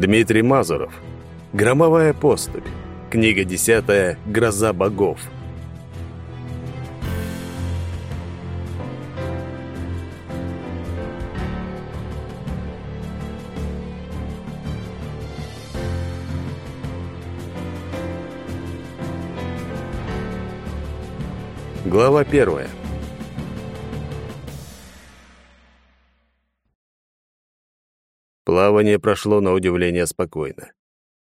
Дмитрий Мазуров. Громовая поступь. Книга десятая «Гроза богов». Глава первая. Плавание прошло на удивление спокойно.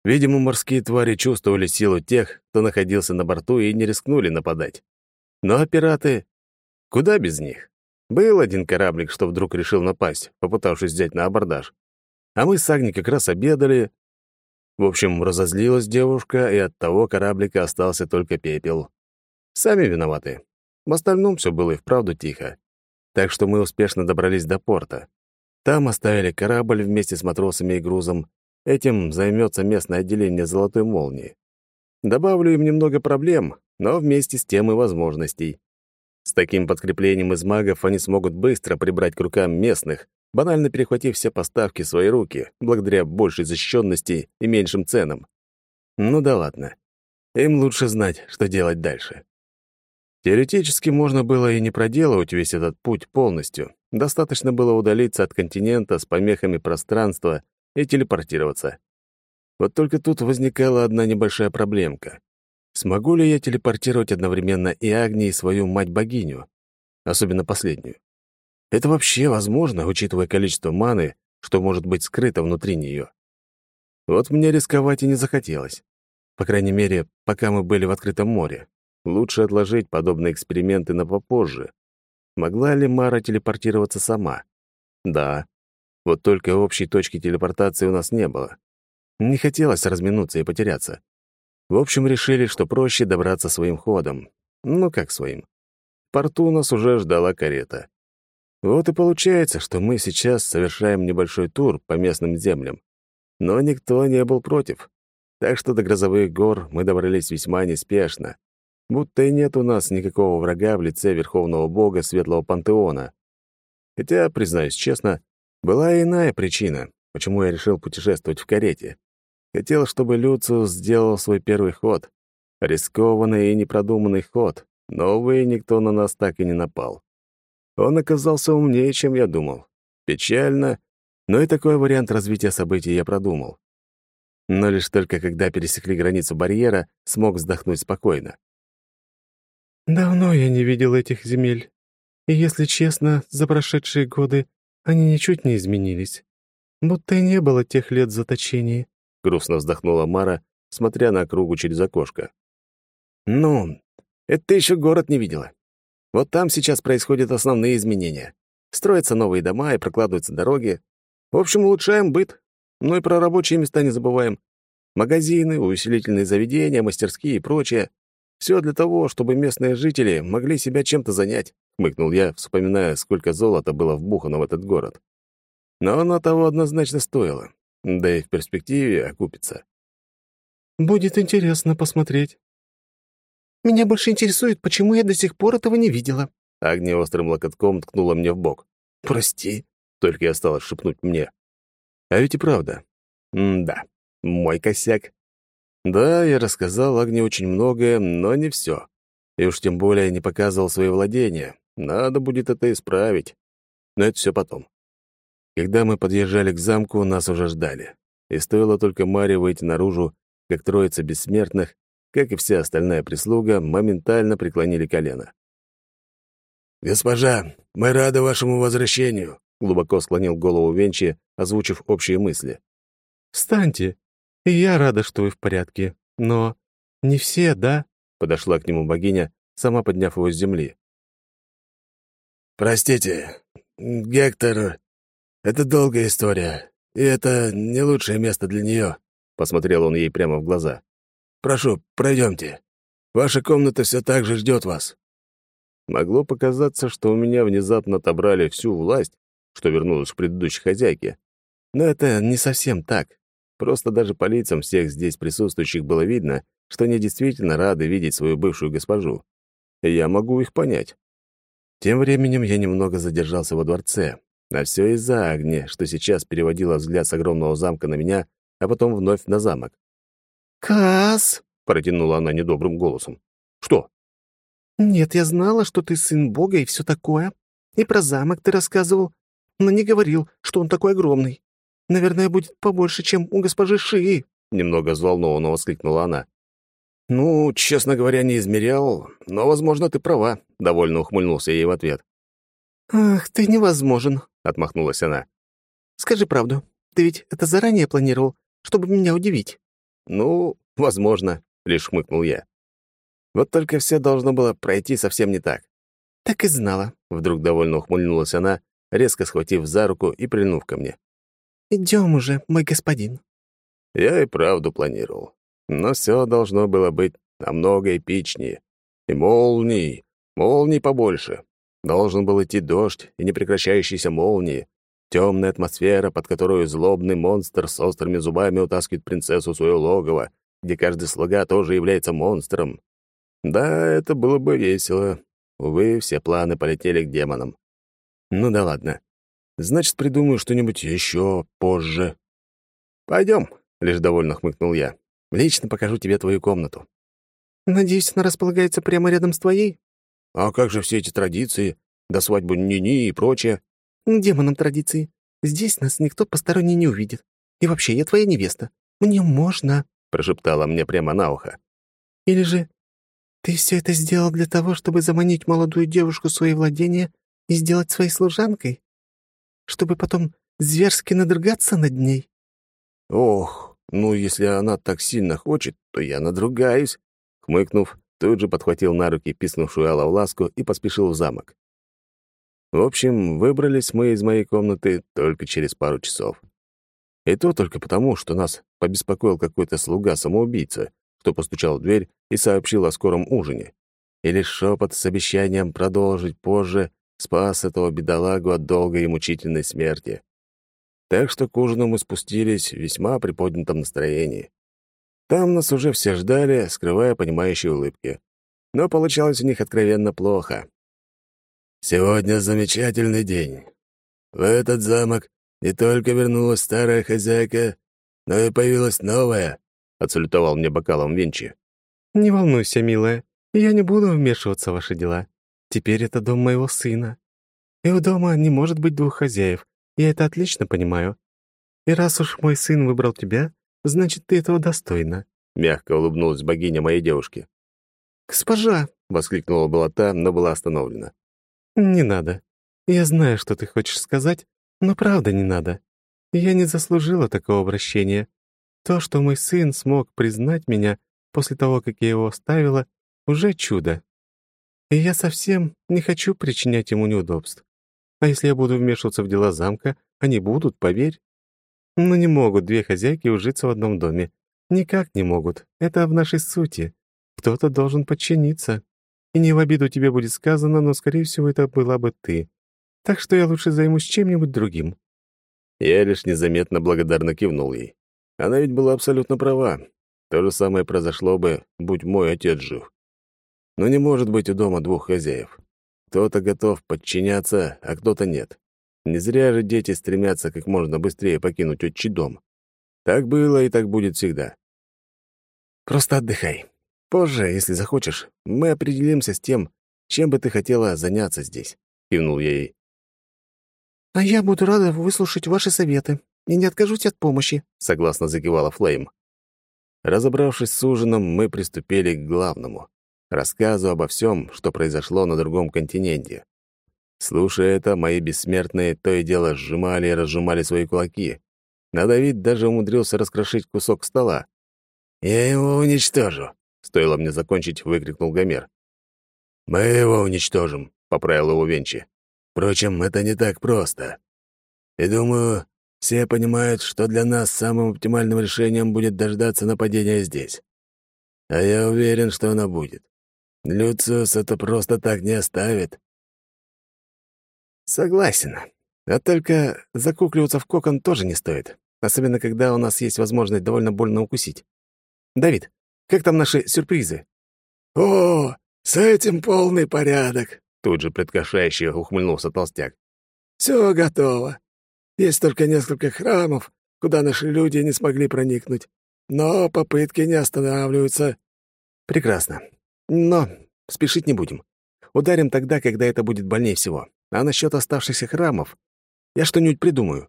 Видимо, морские твари чувствовали силу тех, кто находился на борту, и не рискнули нападать. Ну а пираты... Куда без них? Был один кораблик, что вдруг решил напасть, попытавшись взять на абордаж. А мы с Агни как раз обедали. В общем, разозлилась девушка, и от того кораблика остался только пепел. Сами виноваты. В остальном все было и вправду тихо. Так что мы успешно добрались до порта. Там оставили корабль вместе с матросами и грузом. Этим займется местное отделение «Золотой молнии». Добавлю им немного проблем, но вместе с тем и возможностей. С таким подкреплением из магов они смогут быстро прибрать к рукам местных, банально перехватив все поставки в свои руки, благодаря большей защищенности и меньшим ценам. Ну да ладно. Им лучше знать, что делать дальше. Теоретически можно было и не проделывать весь этот путь полностью. Достаточно было удалиться от континента с помехами пространства и телепортироваться. Вот только тут возникала одна небольшая проблемка. Смогу ли я телепортировать одновременно и Агни, и свою мать-богиню? Особенно последнюю. Это вообще возможно, учитывая количество маны, что может быть скрыто внутри нее. Вот мне рисковать и не захотелось. По крайней мере, пока мы были в открытом море. Лучше отложить подобные эксперименты на попозже. Могла ли Мара телепортироваться сама? Да. Вот только общей точки телепортации у нас не было. Не хотелось разминуться и потеряться. В общем, решили, что проще добраться своим ходом. Ну, как своим. В порту нас уже ждала карета. Вот и получается, что мы сейчас совершаем небольшой тур по местным землям. Но никто не был против. Так что до грозовых гор мы добрались весьма неспешно будто и нет у нас никакого врага в лице верховного бога Светлого Пантеона. Хотя, признаюсь честно, была иная причина, почему я решил путешествовать в карете. Хотел, чтобы Люциус сделал свой первый ход. Рискованный и непродуманный ход, но, увы, никто на нас так и не напал. Он оказался умнее, чем я думал. Печально, но и такой вариант развития событий я продумал. Но лишь только когда пересекли границу барьера, смог вздохнуть спокойно. Давно я не видел этих земель. И, если честно, за прошедшие годы они ничуть не изменились. Будто и не было тех лет заточения. Грустно вздохнула Мара, смотря на округу через окошко. «Ну, это ты еще город не видела. Вот там сейчас происходят основные изменения. Строятся новые дома и прокладываются дороги. В общем, улучшаем быт. Ну и про рабочие места не забываем. Магазины, увеселительные заведения, мастерские и прочее. Все для того, чтобы местные жители могли себя чем-то занять», — хмыкнул я, вспоминая, сколько золота было вбухано в этот город. Но оно того однозначно стоило, да и в перспективе окупится. «Будет интересно посмотреть». «Меня больше интересует, почему я до сих пор этого не видела». Агния острым локотком ткнула мне в бок. «Прости», — только и осталось шепнуть мне. А ведь и правда. М да, мой косяк. Да, я рассказал Агне очень многое, но не все. И уж тем более не показывал свои владения. Надо будет это исправить. Но это все потом. Когда мы подъезжали к замку, нас уже ждали. И стоило только Маре выйти наружу, как троица бессмертных, как и вся остальная прислуга, моментально преклонили колено. «Госпожа, мы рады вашему возвращению», — глубоко склонил голову Венчи, озвучив общие мысли. «Встаньте и я рада, что вы в порядке. Но не все, да?» Подошла к нему богиня, сама подняв его с земли. «Простите, Гектор, это долгая история, и это не лучшее место для нее», — посмотрел он ей прямо в глаза. «Прошу, пройдемте. Ваша комната все так же ждет вас». Могло показаться, что у меня внезапно отобрали всю власть, что вернулась к предыдущей хозяйке. Но это не совсем так. Просто даже по лицам всех здесь присутствующих было видно, что они действительно рады видеть свою бывшую госпожу. И я могу их понять. Тем временем я немного задержался во дворце, а все из-за Агни, что сейчас переводила взгляд с огромного замка на меня, а потом вновь на замок. «Каас!» — протянула она недобрым голосом. «Что?» «Нет, я знала, что ты сын Бога и все такое. И про замок ты рассказывал, но не говорил, что он такой огромный. Наверное, будет побольше, чем у госпожи Шии», — немного взволнованно воскликнула она. «Ну, честно говоря, не измерял, но, возможно, ты права», — довольно ухмыльнулся ей в ответ. «Ах, ты невозможен», — отмахнулась она. «Скажи правду, ты ведь это заранее планировал, чтобы меня удивить?» «Ну, возможно», — лишь хмыкнул я. Вот только все должно было пройти совсем не так. «Так и знала», — вдруг довольно ухмыльнулась она, резко схватив за руку и прильнув ко мне. «Идем уже, мой господин». Я и правду планировал. Но все должно было быть намного эпичнее. И молний, молний побольше. Должен был идти дождь и непрекращающиеся молнии, темная атмосфера, под которую злобный монстр с острыми зубами утаскивает принцессу в свое логово, где каждый слуга тоже является монстром. Да, это было бы весело. Увы, все планы полетели к демонам. Ну да ладно. Значит, придумаю что-нибудь еще позже. Пойдем, лишь довольно хмыкнул я. Лично покажу тебе твою комнату. Надеюсь, она располагается прямо рядом с твоей? А как же все эти традиции, до свадьбы Нини и прочее? Демонам традиции. Здесь нас никто посторонний не увидит. И вообще, я твоя невеста. Мне можно, прошептала мне прямо на ухо. Или же ты все это сделал для того, чтобы заманить молодую девушку в свои владения и сделать своей служанкой? Чтобы потом зверски надрыгаться над ней? Ох, ну если она так сильно хочет, то я надругаюсь. Хмыкнув, тут же подхватил на руки писнувшую Алла ласку и поспешил в замок. В общем, выбрались мы из моей комнаты только через пару часов. И то только потому, что нас побеспокоил какой-то слуга-самоубийца, кто постучал в дверь и сообщил о скором ужине. И лишь шепот с обещанием продолжить позже спас этого бедолагу от долгой и мучительной смерти. Так что к ужину мы спустились в весьма приподнятом настроении. Там нас уже все ждали, скрывая понимающие улыбки. Но получалось у них откровенно плохо. «Сегодня замечательный день. В этот замок не только вернулась старая хозяйка, но и появилась новая», — отсалютовал мне бокалом Венчи. «Не волнуйся, милая, я не буду вмешиваться в ваши дела. Теперь это дом моего сына. И у дома не может быть двух хозяев, я это отлично понимаю. И раз уж мой сын выбрал тебя, значит, ты этого достойна». Мягко улыбнулась богиня моей девушки. «Госпожа!» — воскликнула была та, но была остановлена. «Не надо. Я знаю, что ты хочешь сказать, но правда не надо. Я не заслужила такого обращения. То, что мой сын смог признать меня после того, как я его оставила, уже чудо. И я совсем не хочу причинять ему неудобств. А если я буду вмешиваться в дела замка, они будут, поверь. Но не могут две хозяйки ужиться в одном доме. Никак не могут. Это в нашей сути. Кто-то должен подчиниться. И не в обиду тебе будет сказано, но, скорее всего, это была бы ты. Так что я лучше займусь чем-нибудь другим». Я лишь незаметно благодарно кивнул ей. Она ведь была абсолютно права. То же самое произошло бы, будь мой отец жив. Но не может быть у дома двух хозяев. Кто-то готов подчиняться, а кто-то нет. Не зря же дети стремятся как можно быстрее покинуть отчий дом. Так было и так будет всегда. Просто отдыхай. Позже, если захочешь, мы определимся с тем, чем бы ты хотела заняться здесь», — кивнул я ей. «А я буду рада выслушать ваши советы и не откажусь от помощи», — согласно закивала Флейм. Разобравшись с ужином, мы приступили к главному — рассказу обо всем, что произошло на другом континенте. Слушая это, мои бессмертные то и дело сжимали и разжимали свои кулаки. На Давид даже умудрился раскрошить кусок стола. «Я его уничтожу», Стоило мне закончить, выкрикнул Гомер. «Мы его уничтожим», — поправил его Венчи. «Впрочем, это не так просто. И думаю, все понимают, что для нас самым оптимальным решением будет дождаться нападения здесь. А я уверен, что оно будет. Люциус это просто так не оставит». «Согласен. А только закукливаться в кокон тоже не стоит, особенно когда у нас есть возможность довольно больно укусить. Давид, как там наши сюрпризы?» «О, с этим полный порядок», — тут же предвкушающе ухмыльнулся толстяк. «Все готово. Есть только несколько храмов, куда наши люди не смогли проникнуть. Но попытки не останавливаются». «Прекрасно. Но спешить не будем. Ударим тогда, когда это будет больнее всего. А насчет оставшихся храмов я что-нибудь придумаю».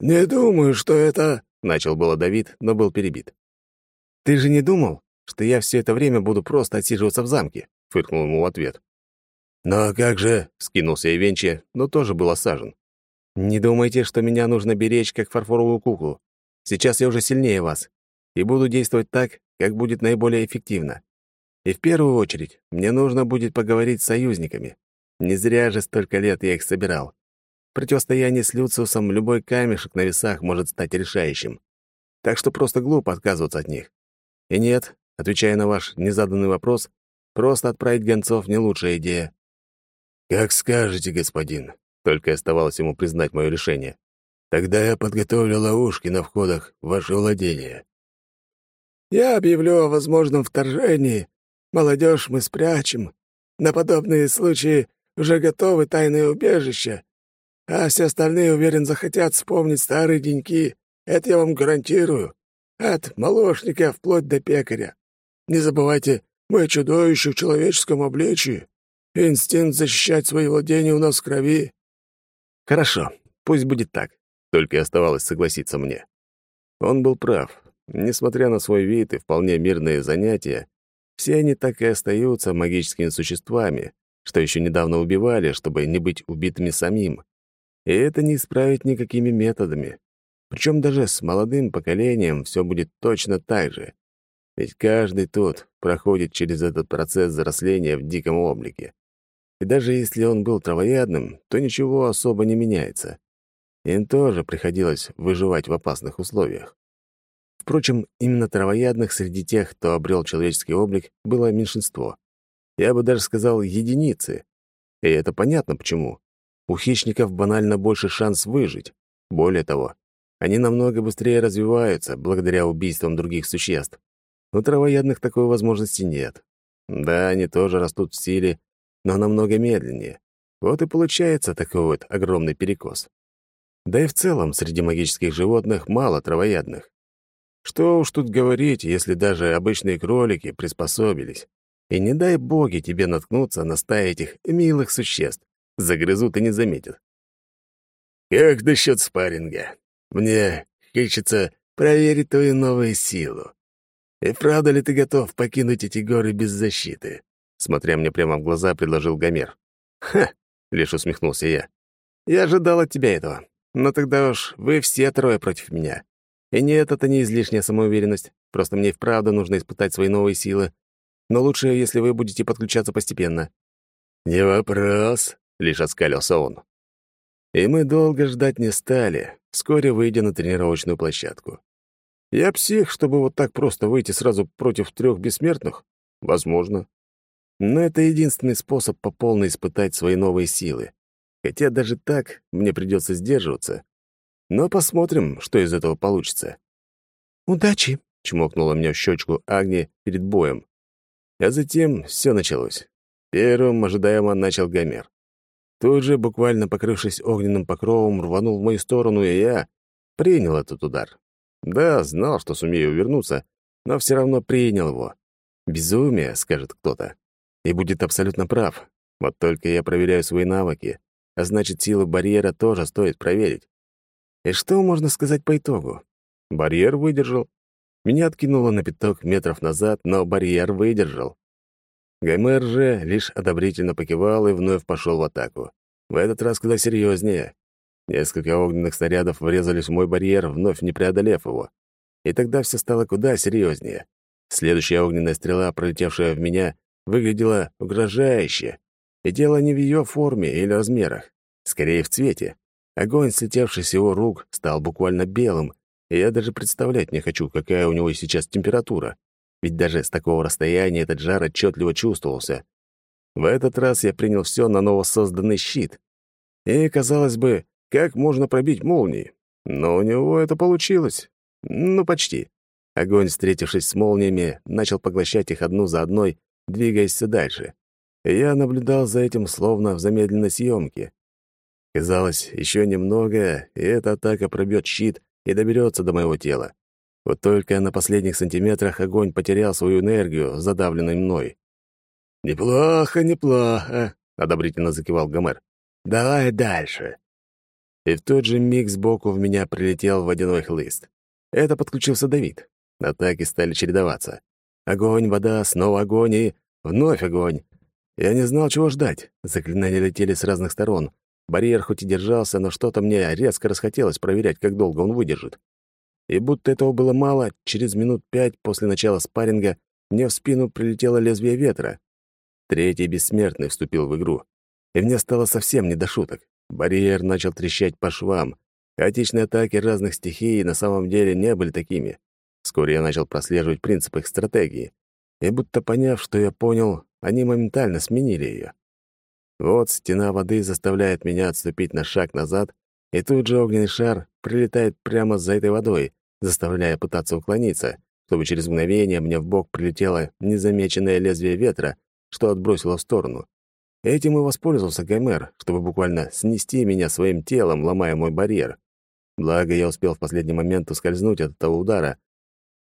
«Не думаю, что это...» — начал было Давид, но был перебит. «Ты же не думал, что я все это время буду просто отсиживаться в замке?» — фыркнул ему в ответ. «Но как же...» — скинулся Ивенчи, но тоже был осажен. «Не думайте, что меня нужно беречь, как фарфоровую куклу. Сейчас я уже сильнее вас, и буду действовать так, как будет наиболее эффективно. И в первую очередь мне нужно будет поговорить с союзниками. Не зря же столько лет я их собирал. В противостоянии с Люциусом любой камешек на весах может стать решающим. Так что просто глупо отказываться от них. И нет, отвечая на ваш незаданный вопрос, просто отправить гонцов — не лучшая идея. «Как скажете, господин», — только оставалось ему признать мое решение. «Тогда я подготовлю ловушки на входах в ваше владение». «Я объявлю о возможном вторжении. Молодежь мы спрячем. На подобные случаи уже готовы тайные убежища. А все остальные, уверен, захотят вспомнить старые деньки. Это я вам гарантирую. От молочника вплоть до пекаря. Не забывайте, мы чудовище в человеческом обличии. Инстинкт защищать свои владения у нас в крови. Хорошо, пусть будет так. Только и оставалось согласиться мне. Он был прав. Несмотря на свой вид и вполне мирные занятия, все они так и остаются магическими существами, что еще недавно убивали, чтобы не быть убитыми самим. И это не исправить никакими методами. Причем даже с молодым поколением все будет точно так же. Ведь каждый тут проходит через этот процесс взросления в диком облике. И даже если он был травоядным, то ничего особо не меняется. Им тоже приходилось выживать в опасных условиях. Впрочем, именно травоядных среди тех, кто обрел человеческий облик, было меньшинство. Я бы даже сказал единицы. И это понятно почему. У хищников банально больше шанс выжить. Более того, они намного быстрее развиваются благодаря убийствам других существ. У травоядных такой возможности нет. Да, они тоже растут в силе но намного медленнее. Вот и получается такой вот огромный перекос. Да и в целом среди магических животных мало травоядных. Что уж тут говорить, если даже обычные кролики приспособились. И не дай боги тебе наткнуться на стаи этих милых существ. Загрызут и не заметят. «Как насчет спарринга? Мне хочется проверить твою новую силу. И правда ли ты готов покинуть эти горы без защиты?» смотря мне прямо в глаза, предложил Гомер. «Ха!» — лишь усмехнулся я. «Я ожидал от тебя этого. Но тогда уж вы все трое против меня. И нет, это не излишняя самоуверенность. Просто мне вправду нужно испытать свои новые силы. Но лучше, если вы будете подключаться постепенно». «Не вопрос», — лишь оскалился он. И мы долго ждать не стали, вскоре выйдя на тренировочную площадку. Я псих, чтобы вот так просто выйти сразу против трех бессмертных? Возможно. Но это единственный способ по полной испытать свои новые силы. Хотя даже так мне придется сдерживаться. Но посмотрим, что из этого получится. «Удачи!» — чмокнула меня в щечку Агни перед боем. А затем все началось. Первым ожидаемо начал Гомер. Тут же, буквально покрывшись огненным покровом, рванул в мою сторону, и я принял этот удар. Да, знал, что сумею увернуться, но все равно принял его. «Безумие», — скажет кто-то и будет абсолютно прав. Вот только я проверяю свои навыки, а значит, силу барьера тоже стоит проверить. И что можно сказать по итогу? Барьер выдержал. Меня откинуло на пяток метров назад, но барьер выдержал. Гомер же лишь одобрительно покивал и вновь пошел в атаку. В этот раз куда серьезнее. Несколько огненных снарядов врезались в мой барьер, вновь не преодолев его. И тогда все стало куда серьезнее. Следующая огненная стрела, пролетевшая в меня, выглядела угрожающе. И дело не в ее форме или размерах, скорее в цвете. Огонь, слетевший с его рук, стал буквально белым, и я даже представлять не хочу, какая у него сейчас температура. Ведь даже с такого расстояния этот жар отчетливо чувствовался. В этот раз я принял все на новосозданный щит. И, казалось бы, как можно пробить молнии? Но у него это получилось. Ну, почти. Огонь, встретившись с молниями, начал поглощать их одну за одной, двигаясь все дальше. я наблюдал за этим словно в замедленной съемке. Казалось, еще немного, и эта атака пробьет щит и доберется до моего тела. Вот только на последних сантиметрах огонь потерял свою энергию, задавленной мной. «Неплохо, неплохо», — одобрительно закивал Гомер. «Давай дальше». И в тот же миг сбоку в меня прилетел водяной хлыст. Это подключился Давид. Атаки стали чередоваться. Огонь, вода, снова огонь и вновь огонь. Я не знал, чего ждать. Заклинания летели с разных сторон. Барьер хоть и держался, но что-то мне резко расхотелось проверять, как долго он выдержит. И будто этого было мало, через минут пять после начала спарринга мне в спину прилетело лезвие ветра. Третий бессмертный вступил в игру. И мне стало совсем не до шуток. Барьер начал трещать по швам. Хаотичные атаки разных стихий на самом деле не были такими. Вскоре я начал прослеживать принцип их стратегии. И будто поняв, что я понял, они моментально сменили ее. Вот стена воды заставляет меня отступить на шаг назад, и тут же огненный шар прилетает прямо за этой водой, заставляя пытаться уклониться, чтобы через мгновение мне в бок прилетело незамеченное лезвие ветра, что отбросило в сторону. Этим и воспользовался Гомер, чтобы буквально снести меня своим телом, ломая мой барьер. Благо, я успел в последний момент ускользнуть от этого удара,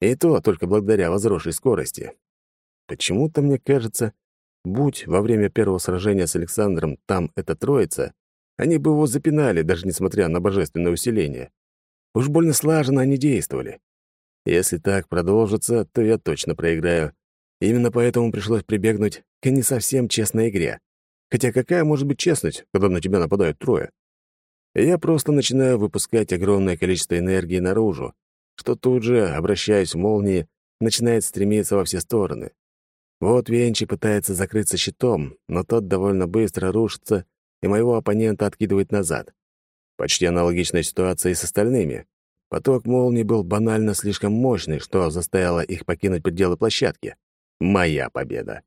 и то только благодаря возросшей скорости. Почему-то мне кажется, будь во время первого сражения с Александром там эта троица, они бы его запинали, даже несмотря на божественное усиление. Уж больно слаженно они действовали. Если так продолжится, то я точно проиграю. Именно поэтому пришлось прибегнуть к не совсем честной игре. Хотя какая может быть честность, когда на тебя нападают трое? Я просто начинаю выпускать огромное количество энергии наружу, что тут же, обращаясь в молнии, начинает стремиться во все стороны. Вот Венчи пытается закрыться щитом, но тот довольно быстро рушится, и моего оппонента откидывает назад. Почти аналогичная ситуация и с остальными. Поток молний был банально слишком мощный, что заставило их покинуть пределы площадки. Моя победа.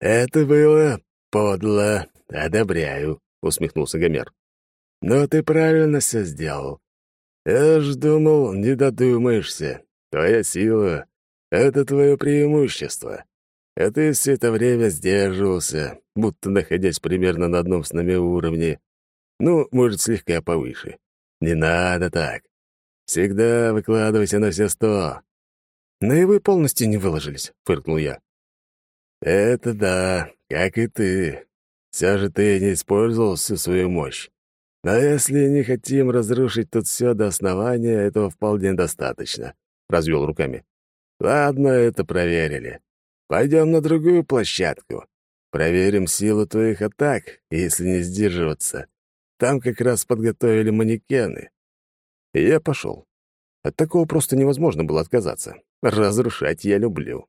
«Это было подло, одобряю», — усмехнулся Гомер. «Но ты правильно все сделал. Я ж думал, не додумаешься. Твоя сила — это твое преимущество. А ты все это время сдерживался, будто находясь примерно на одном с нами уровне. Ну, может, слегка повыше. Не надо так. Всегда выкладывайся на все сто. Но и вы полностью не выложились, фыркнул я. Это да, как и ты. Все же ты не использовал всю свою мощь. Но если не хотим разрушить тут все до основания, этого вполне достаточно, развел руками. Ладно, это проверили. Пойдем на другую площадку. Проверим силу твоих атак, если не сдерживаться. Там как раз подготовили манекены. И я пошел. От такого просто невозможно было отказаться. Разрушать я люблю.